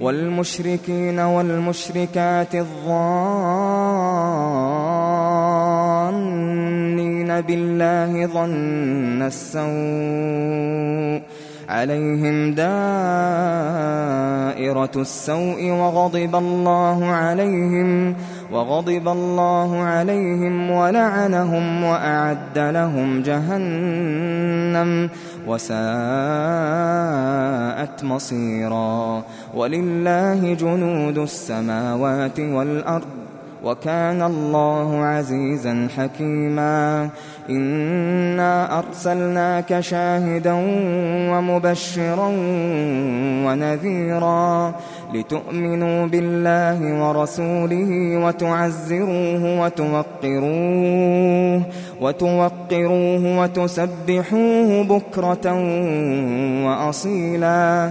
والمشركين والمشركات الظانين بالله ظن السوء عليهم دائرة السوء وغضب الله عليهم وغضب الله عليهم ولعنهم وأعد لهم جهنم وساءت مصيرا. ولله جنود السماوات والأرض وكان الله عزيزا حكيما. إنا أرسلناك شاهدا ومبشرا ونذيرا لتؤمنوا بالله ورسوله وتعزروه وتوقروه وتوقروه وتسبحوه بكرة وأصيلا.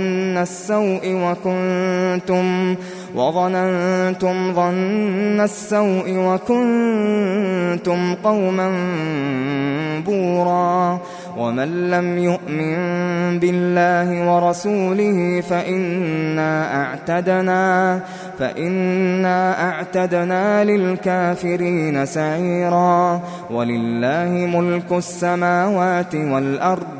ظن السوء وكنتم وظننتم ظن السوء وكنتم قوما بورا ومن لم يؤمن بالله ورسوله فإنا أعتدنا فإنا أعتدنا للكافرين سعيرا ولله ملك السماوات والأرض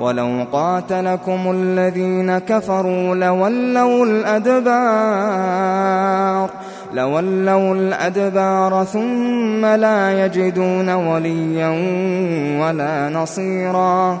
ولو قاتلكم الذين كفروا لولوا الأدبار لولوا الأدبار ثم لا يجدون وليا ولا نصيرا.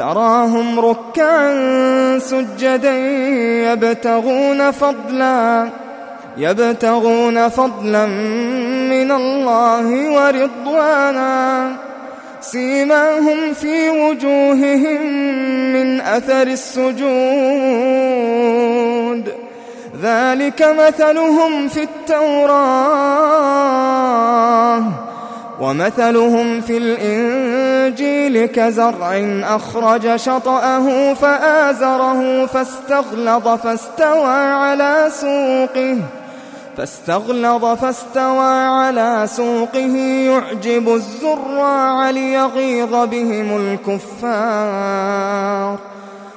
تراهم ركعا سجدا يبتغون فضلا يبتغون فضلا من الله ورضوانا. سيماهم في وجوههم من أثر السجود. ذلك مثلهم في التوراة. ومثلهم في الإنجيل كزرع أخرج شطأه فآزره فاستغلظ فاستوى على سوقه فاستغلظ فاستوى على سوقه يعجب الزراع ليغيظ بهم الكفار